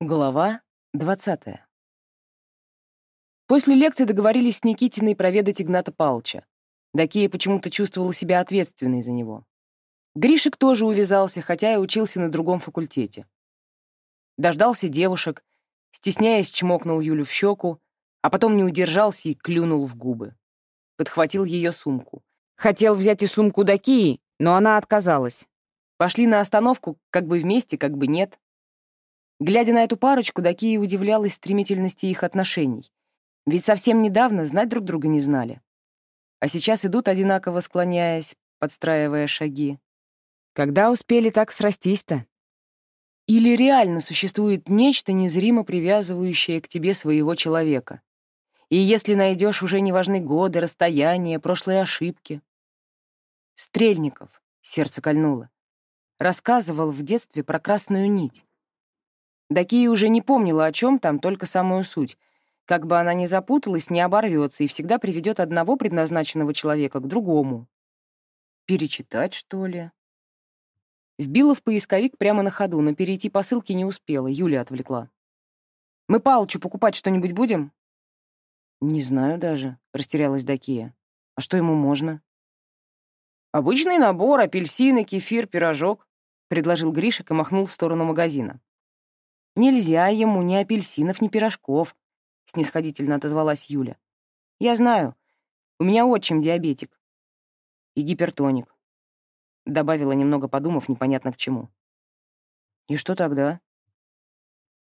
Глава двадцатая. После лекции договорились с Никитиной проведать Игната Павловича. Дакия почему-то чувствовала себя ответственной за него. Гришек тоже увязался, хотя и учился на другом факультете. Дождался девушек, стесняясь, чмокнул Юлю в щеку, а потом не удержался и клюнул в губы. Подхватил ее сумку. Хотел взять и сумку Дакии, но она отказалась. Пошли на остановку, как бы вместе, как бы нет. Глядя на эту парочку, Дакия удивлялась стремительности их отношений. Ведь совсем недавно знать друг друга не знали. А сейчас идут одинаково склоняясь, подстраивая шаги. Когда успели так срастись-то? Или реально существует нечто незримо привязывающее к тебе своего человека? И если найдешь, уже не важны годы, расстояния, прошлые ошибки. Стрельников, сердце кольнуло, рассказывал в детстве про красную нить. Дакия уже не помнила о чем там, только самую суть. Как бы она ни запуталась, не оборвется и всегда приведет одного предназначенного человека к другому. Перечитать, что ли? Вбила в поисковик прямо на ходу, но перейти по ссылке не успела, Юля отвлекла. «Мы Палычу покупать что-нибудь будем?» «Не знаю даже», — растерялась Дакия. «А что ему можно?» «Обычный набор, апельсины, кефир, пирожок», — предложил Гришек и махнул в сторону магазина. «Нельзя ему ни апельсинов, ни пирожков», — снисходительно отозвалась Юля. «Я знаю. У меня отчим диабетик. И гипертоник», — добавила, немного подумав, непонятно к чему. «И что тогда?»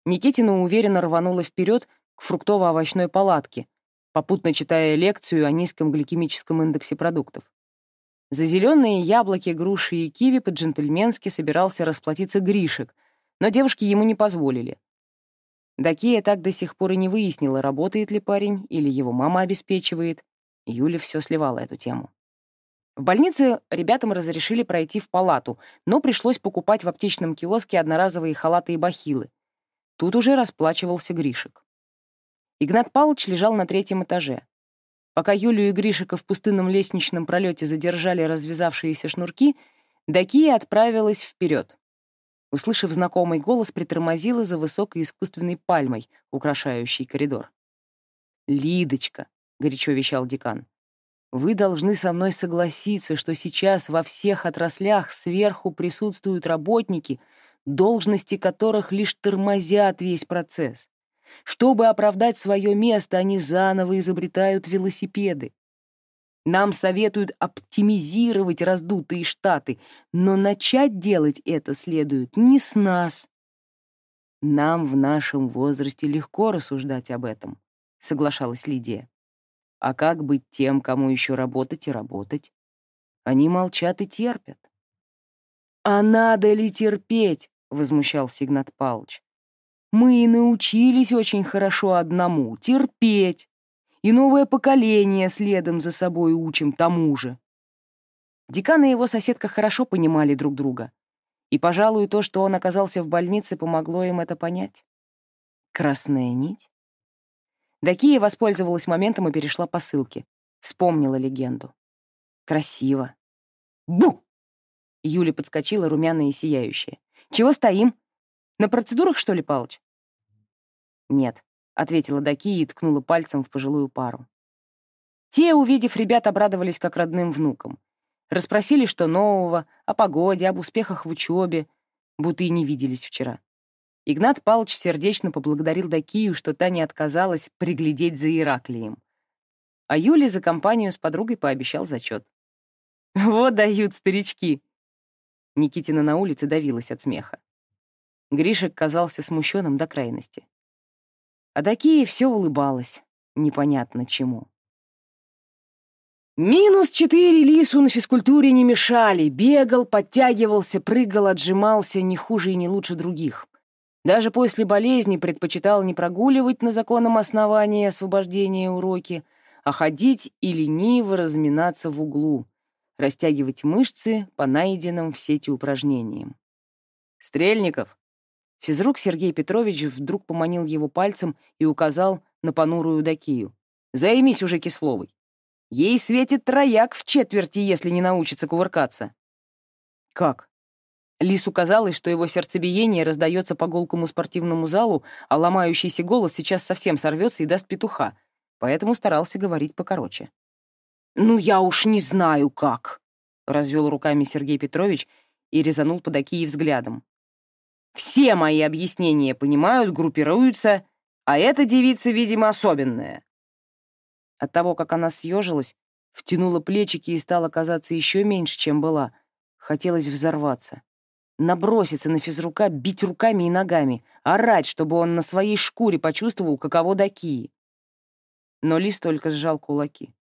Никитина уверенно рванула вперед к фруктово-овощной палатке, попутно читая лекцию о низком гликемическом индексе продуктов. За зеленые яблоки, груши и киви по-джентльменски собирался расплатиться Гришек, но девушки ему не позволили. Дакия так до сих пор и не выяснила, работает ли парень или его мама обеспечивает. Юля все сливала эту тему. В больнице ребятам разрешили пройти в палату, но пришлось покупать в аптечном киоске одноразовые халаты и бахилы. Тут уже расплачивался Гришек. Игнат Павлович лежал на третьем этаже. Пока Юлю и Гришика в пустынном лестничном пролете задержали развязавшиеся шнурки, Дакия отправилась вперед. Услышав знакомый голос, притормозила за высокой искусственной пальмой, украшающей коридор. «Лидочка», — горячо вещал декан, — «вы должны со мной согласиться, что сейчас во всех отраслях сверху присутствуют работники, должности которых лишь тормозят весь процесс. Чтобы оправдать свое место, они заново изобретают велосипеды. Нам советуют оптимизировать раздутые штаты, но начать делать это следует не с нас. Нам в нашем возрасте легко рассуждать об этом, соглашалась Лидия. А как быть тем, кому еще работать и работать? Они молчат и терпят. А надо ли терпеть? возмущался Игнат Павлович. Мы и научились очень хорошо одному — терпеть и новое поколение следом за собой учим тому же. Декан и его соседка хорошо понимали друг друга, и, пожалуй, то, что он оказался в больнице, помогло им это понять. Красная нить? Дакия воспользовалась моментом и перешла по ссылке. Вспомнила легенду. Красиво. Бу! Юля подскочила, румяная и сияющая. «Чего стоим? На процедурах, что ли, Палыч?» «Нет», — ответила Даки и ткнула пальцем в пожилую пару. Те, увидев ребят, обрадовались как родным внукам. Расспросили, что нового, о погоде, об успехах в учебе, будто и не виделись вчера. Игнат Павлович сердечно поблагодарил Дакию, что та не отказалась приглядеть за Ираклием. А Юле за компанию с подругой пообещал зачет. «Вот дают старички!» Никитина на улице давилась от смеха. Гришек казался смущенным до крайности. А Дакия все улыбалась, непонятно чему. Минус четыре Лису на физкультуре не мешали. Бегал, подтягивался, прыгал, отжимался не хуже и не лучше других. Даже после болезни предпочитал не прогуливать на законном основании освобождения уроки, а ходить и лениво разминаться в углу, растягивать мышцы по найденным в сети упражнениям. «Стрельников!» Физрук Сергей Петрович вдруг поманил его пальцем и указал на понурую Дакию. «Займись уже Кисловой. Ей светит трояк в четверти, если не научится кувыркаться». «Как?» Лису казалось, что его сердцебиение раздается по голкому спортивному залу, а ломающийся голос сейчас совсем сорвется и даст петуха, поэтому старался говорить покороче. «Ну, я уж не знаю, как!» — развел руками Сергей Петрович и резанул по Дакии взглядом. «Все мои объяснения понимают, группируются, а эта девица, видимо, особенная». От того, как она съежилась, втянула плечики и стала казаться еще меньше, чем была, хотелось взорваться наброситься на физрука, бить руками и ногами, орать, чтобы он на своей шкуре почувствовал, каково Дакии. Но Лис только сжал кулаки.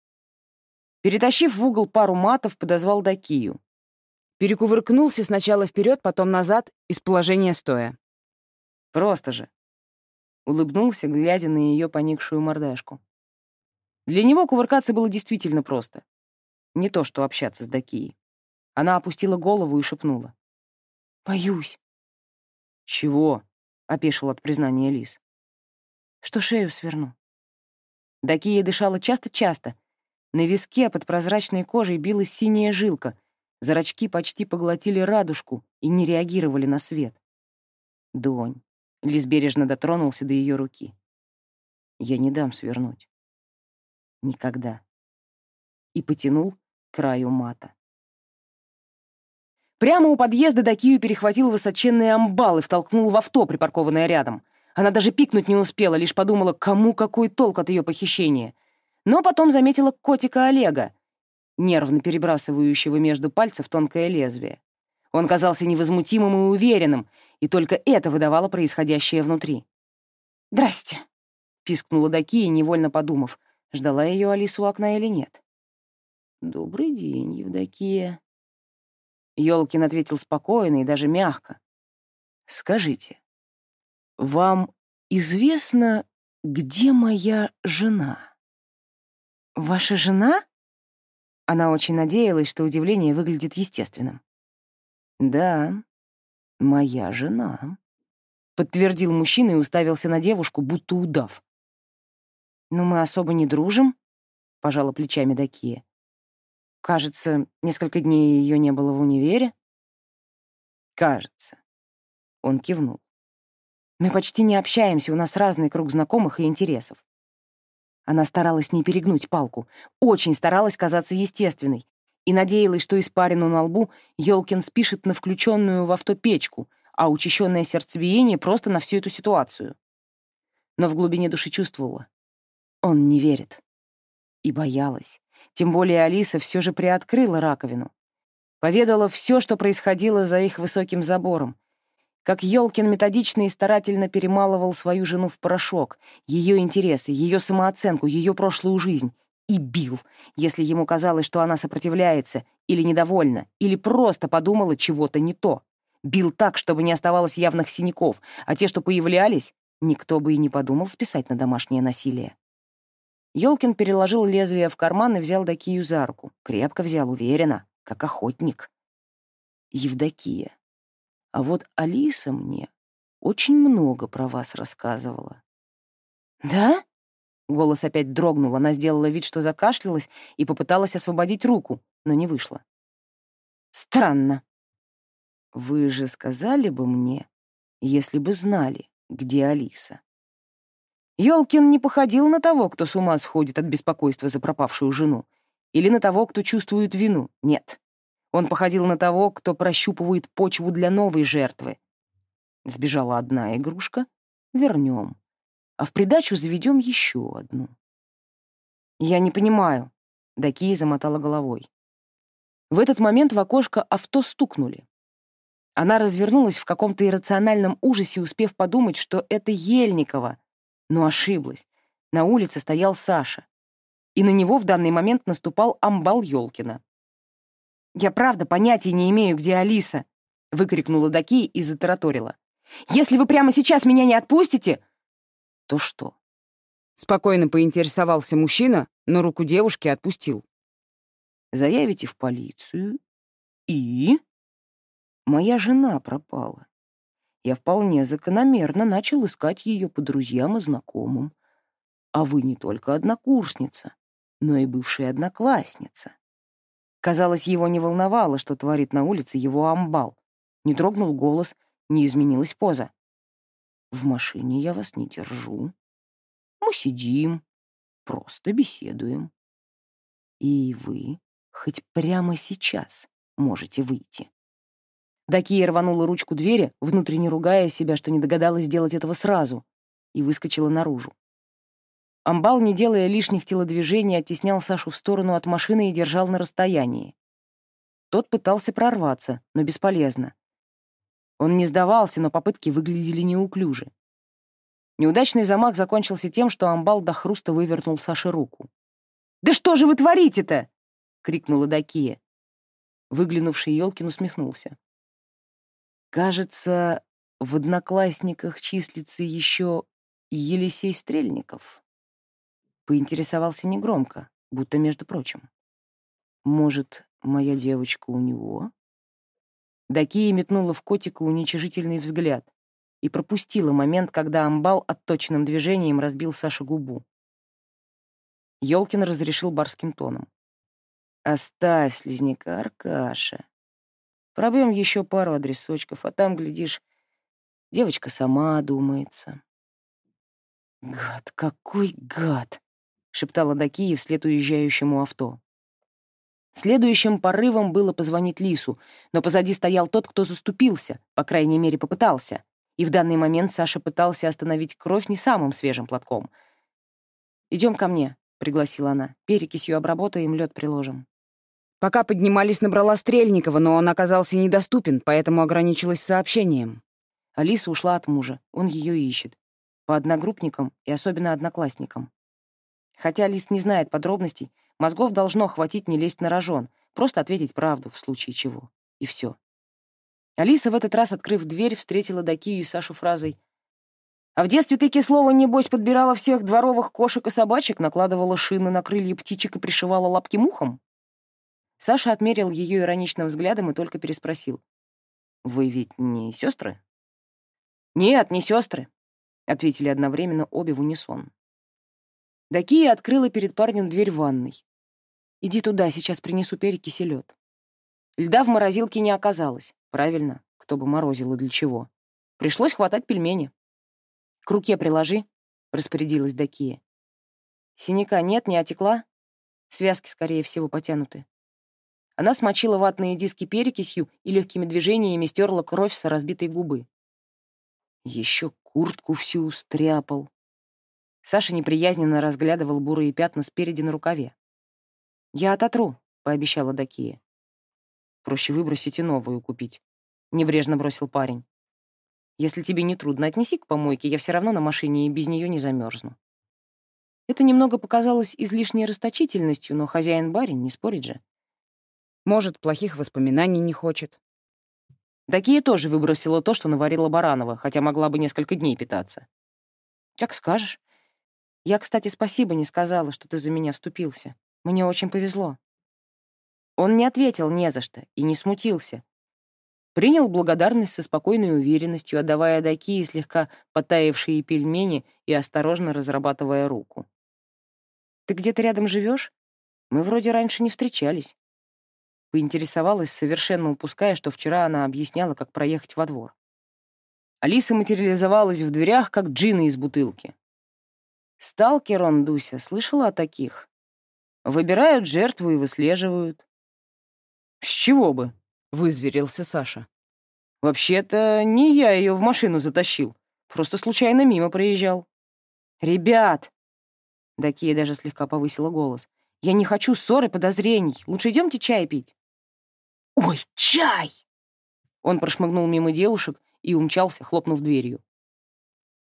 Перетащив в угол пару матов, подозвал Дакию. Перекувыркнулся сначала вперед, потом назад, из положения стоя. Просто же. Улыбнулся, глядя на ее поникшую мордашку. Для него кувыркаться было действительно просто. Не то, что общаться с Дакией. Она опустила голову и шепнула. Боюсь. Чего? опешил от признания Лис. Что шею сверну. Дакия дышала часто-часто. На виске под прозрачной кожей билась синяя жилка. Зрачки почти поглотили радужку и не реагировали на свет. Донь. Лис бережно дотронулся до ее руки. Я не дам свернуть. Никогда. И потянул к краю мата. Прямо у подъезда Дакию перехватил высоченный амбал и втолкнул в авто, припаркованное рядом. Она даже пикнуть не успела, лишь подумала, кому какой толк от ее похищения. Но потом заметила котика Олега, нервно перебрасывающего между пальцев тонкое лезвие. Он казался невозмутимым и уверенным, и только это выдавало происходящее внутри. «Здрасте», — пискнула Дакия, невольно подумав, ждала ее Алису у окна или нет. «Добрый день, Евдокия», Ёлкин ответил спокойно и даже мягко. «Скажите, вам известно, где моя жена?» «Ваша жена?» Она очень надеялась, что удивление выглядит естественным. «Да, моя жена», — подтвердил мужчина и уставился на девушку, будто удав. «Но мы особо не дружим», — пожала плечами Дакия. Кажется, несколько дней ее не было в универе. Кажется. Он кивнул. Мы почти не общаемся, у нас разный круг знакомых и интересов. Она старалась не перегнуть палку, очень старалась казаться естественной и надеялась, что испарину на лбу Ёлкин спишет на включенную в авто печку, а учащенное сердцебиение просто на всю эту ситуацию. Но в глубине души чувствовала. Он не верит. И боялась. Тем более Алиса все же приоткрыла раковину. Поведала все, что происходило за их высоким забором. Как Ёлкин методично и старательно перемалывал свою жену в порошок, ее интересы, ее самооценку, ее прошлую жизнь. И бил, если ему казалось, что она сопротивляется, или недовольна, или просто подумала чего-то не то. Бил так, чтобы не оставалось явных синяков, а те, что появлялись, никто бы и не подумал списать на домашнее насилие. Ёлкин переложил лезвие в карман и взял Дакию за руку. Крепко взял, уверенно, как охотник. Евдокия. А вот Алиса мне очень много про вас рассказывала. «Да?» Голос опять дрогнул, она сделала вид, что закашлялась и попыталась освободить руку, но не вышло. «Странно». «Вы же сказали бы мне, если бы знали, где Алиса». Ёлкин не походил на того, кто с ума сходит от беспокойства за пропавшую жену, или на того, кто чувствует вину. Нет. Он походил на того, кто прощупывает почву для новой жертвы. Сбежала одна игрушка, вернем. А в придачу заведем еще одну. «Я не понимаю», — Дакия замотала головой. В этот момент в окошко авто стукнули. Она развернулась в каком-то иррациональном ужасе, успев подумать, что это Ельникова, но ошиблась. На улице стоял Саша. И на него в данный момент наступал амбал Ёлкина. «Я правда понятия не имею, где Алиса!» — выкрикнула Даки и затараторила. «Если вы прямо сейчас меня не отпустите...» «То что?» Спокойно поинтересовался мужчина, но руку девушки отпустил. «Заявите в полицию. И...» «Моя жена пропала я вполне закономерно начал искать ее по друзьям и знакомым. А вы не только однокурсница, но и бывшая одноклассница. Казалось, его не волновало, что творит на улице его амбал. Не дрогнул голос, не изменилась поза. «В машине я вас не держу. Мы сидим, просто беседуем. И вы хоть прямо сейчас можете выйти». Дакия рванула ручку двери, внутренне ругая себя, что не догадалась сделать этого сразу, и выскочила наружу. Амбал, не делая лишних телодвижений, оттеснял Сашу в сторону от машины и держал на расстоянии. Тот пытался прорваться, но бесполезно. Он не сдавался, но попытки выглядели неуклюже. Неудачный замах закончился тем, что Амбал до хруста вывернул Саше руку. «Да что же вы творите-то?» — крикнула Дакия. Выглянувший Ёлкин усмехнулся. «Кажется, в одноклассниках числится еще Елисей Стрельников». Поинтересовался негромко, будто между прочим. «Может, моя девочка у него?» Дакия метнула в котика уничижительный взгляд и пропустила момент, когда амбал отточенным движением разбил Саше губу. Ёлкин разрешил барским тоном. «Оставь слизняка, Аркаша. Пробьем еще пару адресочков, а там, глядишь, девочка сама одумается». «Гад, какой гад!» — шептала Дакия вслед уезжающему авто. Следующим порывом было позвонить Лису, но позади стоял тот, кто заступился, по крайней мере, попытался. И в данный момент Саша пытался остановить кровь не самым свежим платком. «Идем ко мне», — пригласила она. «Перекисью обработаем, лед приложим». Пока поднимались, набрала Стрельникова, но он оказался недоступен, поэтому ограничилась сообщением. Алиса ушла от мужа, он ее ищет. По одногруппникам и особенно одноклассникам. Хотя Лист не знает подробностей, мозгов должно хватить не лезть на рожон, просто ответить правду в случае чего. И все. Алиса в этот раз, открыв дверь, встретила Дакию и Сашу фразой «А в детстве ты, Кислова, небось, подбирала всех дворовых кошек и собачек, накладывала шины на крылья птичек и пришивала лапки мухам?» Саша отмерил ее ироничным взглядом и только переспросил. «Вы ведь не сестры?» «Нет, не сестры», — ответили одновременно обе в унисон. Дакия открыла перед парнем дверь ванной. «Иди туда, сейчас принесу перекись и лед». Льда в морозилке не оказалось. Правильно, кто бы морозил и для чего. Пришлось хватать пельмени. «К руке приложи», — распорядилась Дакия. «Синяка нет, не отекла?» Связки, скорее всего, потянуты. Она смочила ватные диски перекисью и легкими движениями стерла кровь с разбитой губы. Еще куртку всю стряпал. Саша неприязненно разглядывал бурые пятна спереди на рукаве. «Я ототру», — пообещала Дакия. «Проще выбросить и новую купить», — небрежно бросил парень. «Если тебе не трудно, отнеси к помойке, я все равно на машине и без нее не замерзну». Это немного показалось излишней расточительностью, но хозяин-барин не спорит же. Может, плохих воспоминаний не хочет. Дакия тоже выбросила то, что наварила Баранова, хотя могла бы несколько дней питаться. «Как скажешь. Я, кстати, спасибо не сказала, что ты за меня вступился. Мне очень повезло». Он не ответил не за что и не смутился. Принял благодарность со спокойной уверенностью, отдавая Дакии слегка потаявшие пельмени и осторожно разрабатывая руку. «Ты где-то рядом живешь? Мы вроде раньше не встречались». Поинтересовалась, совершенно упуская, что вчера она объясняла, как проехать во двор. Алиса материализовалась в дверях, как джина из бутылки. Сталкер он, Дуся, слышала о таких? Выбирают жертву и выслеживают. С чего бы? Вызверился Саша. Вообще-то не я ее в машину затащил. Просто случайно мимо проезжал. Ребят! Дакия даже слегка повысила голос. Я не хочу ссоры подозрений. Лучше идемте чай пить. Ой, чай! Он прошмыгнул мимо девушек и умчался, хлопнув дверью.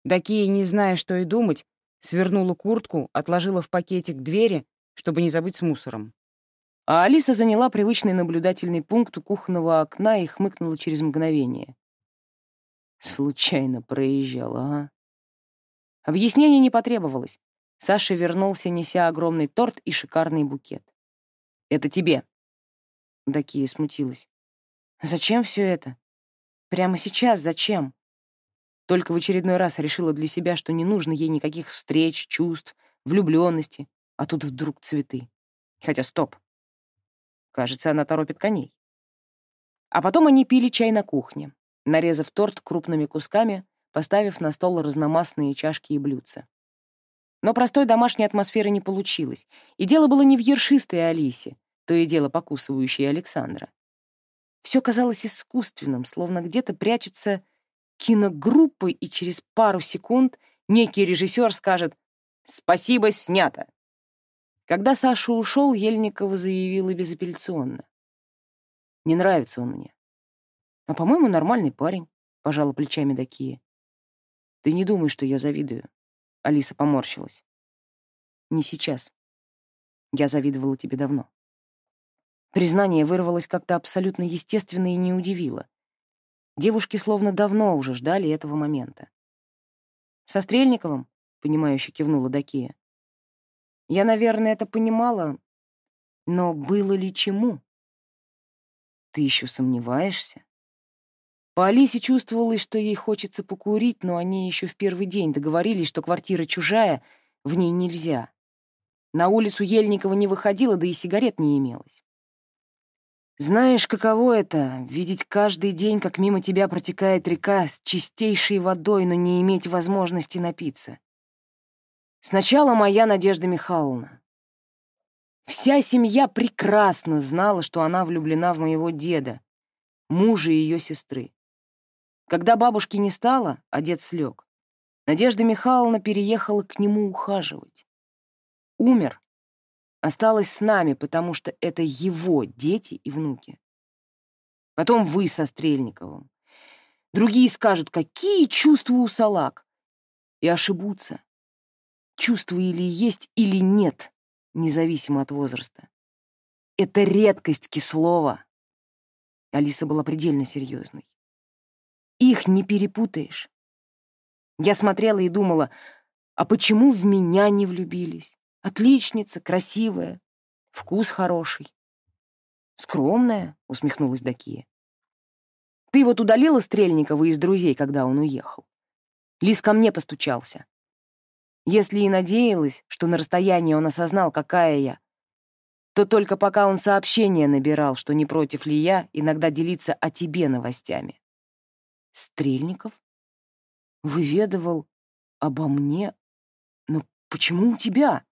Дакия, не зная, что и думать, свернула куртку, отложила в пакетик двери, чтобы не забыть с мусором. А Алиса заняла привычный наблюдательный пункт у кухонного окна и хмыкнула через мгновение. Случайно проезжала, а? Объяснений не потребовалось. Саша вернулся, неся огромный торт и шикарный букет. «Это тебе». Дакия смутилась. «Зачем все это? Прямо сейчас зачем?» Только в очередной раз решила для себя, что не нужно ей никаких встреч, чувств, влюбленности, а тут вдруг цветы. Хотя стоп. Кажется, она торопит коней. А потом они пили чай на кухне, нарезав торт крупными кусками, поставив на стол разномастные чашки и блюдца. Но простой домашней атмосферы не получилось, и дело было не в ершистой Алисе, то и дело покусывающей Александра. Все казалось искусственным, словно где-то прячется киногруппа, и через пару секунд некий режиссер скажет «Спасибо, снято!». Когда Саша ушел, Ельникова заявила безапелляционно. «Не нравится он мне». «А, по-моему, нормальный парень», — пожала плечами Дакия. «Ты не думай, что я завидую». Алиса поморщилась. «Не сейчас. Я завидовала тебе давно». Признание вырвалось как-то абсолютно естественно и не удивило. Девушки словно давно уже ждали этого момента. «Со Стрельниковым?» — понимающе кивнула Дакия. «Я, наверное, это понимала, но было ли чему?» «Ты еще сомневаешься?» По Алисе чувствовалось, что ей хочется покурить, но они еще в первый день договорились, что квартира чужая, в ней нельзя. На улицу Ельникова не выходила, да и сигарет не имелось. Знаешь, каково это — видеть каждый день, как мимо тебя протекает река с чистейшей водой, но не иметь возможности напиться? Сначала моя Надежда Михайловна. Вся семья прекрасно знала, что она влюблена в моего деда, мужа ее сестры. Когда бабушки не стало, а дед слег, Надежда Михайловна переехала к нему ухаживать. Умер, осталась с нами, потому что это его дети и внуки. Потом вы со Стрельниковым. Другие скажут, какие чувства у салак. И ошибутся. Чувства или есть, или нет, независимо от возраста. Это редкость Кислова. Алиса была предельно серьезной. Их не перепутаешь. Я смотрела и думала, а почему в меня не влюбились? Отличница, красивая, вкус хороший. Скромная, усмехнулась Дакия. Ты вот удалила Стрельникова из друзей, когда он уехал. Лис ко мне постучался. Если и надеялась, что на расстоянии он осознал, какая я, то только пока он сообщение набирал, что не против ли я иногда делиться о тебе новостями. Стрельников? Выведывал обо мне? Но почему у тебя?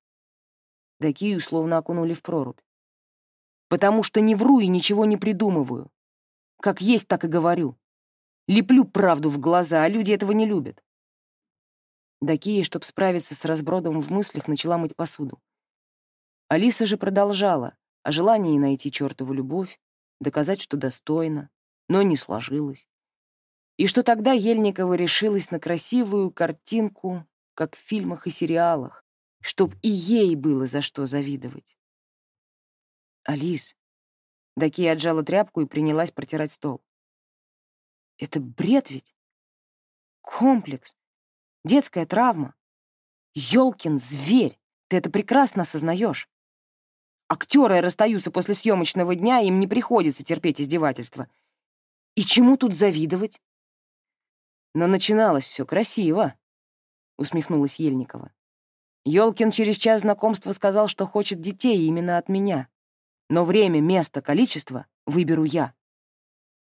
Дакию словно окунули в прорубь. «Потому что не вру и ничего не придумываю. Как есть, так и говорю. Леплю правду в глаза, а люди этого не любят». Дакия, чтобы справиться с разбродом в мыслях, начала мыть посуду. Алиса же продолжала о желании найти чертову любовь, доказать, что достойна, но не сложилось. И что тогда Ельникова решилась на красивую картинку, как в фильмах и сериалах, чтоб и ей было за что завидовать. «Алис», — Дакия отжала тряпку и принялась протирать стол. «Это бред ведь? Комплекс, детская травма. Ёлкин зверь, ты это прекрасно осознаешь. Актеры расстаются после съемочного дня, им не приходится терпеть издевательства. И чему тут завидовать?» «Но начиналось все красиво», — усмехнулась Ельникова. Ёлкин через час знакомства сказал, что хочет детей именно от меня. Но время, место, количество выберу я.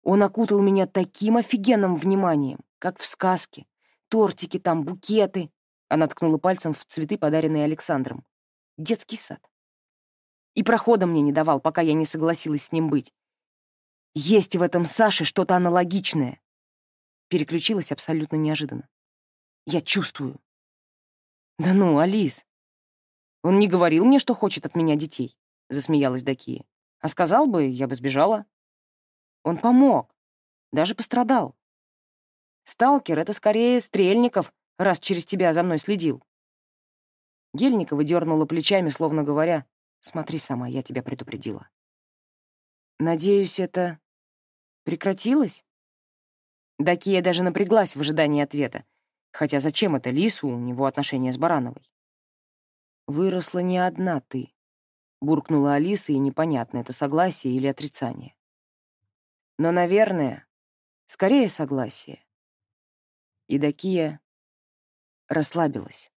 Он окутал меня таким офигенным вниманием, как в сказке. Тортики там, букеты. Она ткнула пальцем в цветы, подаренные Александром. Детский сад. И прохода мне не давал, пока я не согласилась с ним быть. Есть в этом Саше что-то аналогичное. Переключилась абсолютно неожиданно. Я чувствую. «Да ну, Алис!» «Он не говорил мне, что хочет от меня детей», — засмеялась Дакия. «А сказал бы, я бы сбежала». «Он помог, даже пострадал. Сталкер — это скорее Стрельников, раз через тебя за мной следил». Дельникова дернула плечами, словно говоря, «Смотри сама, я тебя предупредила». «Надеюсь, это прекратилось?» Дакия даже напряглась в ожидании ответа, Хотя зачем это Лису, у него отношения с Барановой? «Выросла не одна ты», — буркнула Алиса, и непонятно, это согласие или отрицание. «Но, наверное, скорее согласие». И Дакия расслабилась.